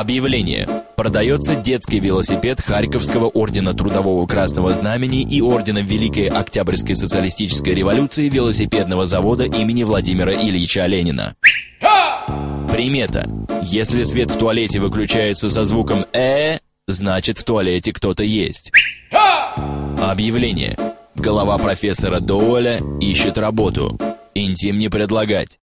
Объявление. Продается детский велосипед Харьковского ордена Трудового Красного Знамени и ордена Великой Октябрьской социалистической революции велосипедного завода имени Владимира Ильича Ленина. Примета. Если свет в туалете выключается со звуком «э», значит в туалете кто-то есть. Объявление. Голова профессора Доуэля ищет работу. Интим не предлагать.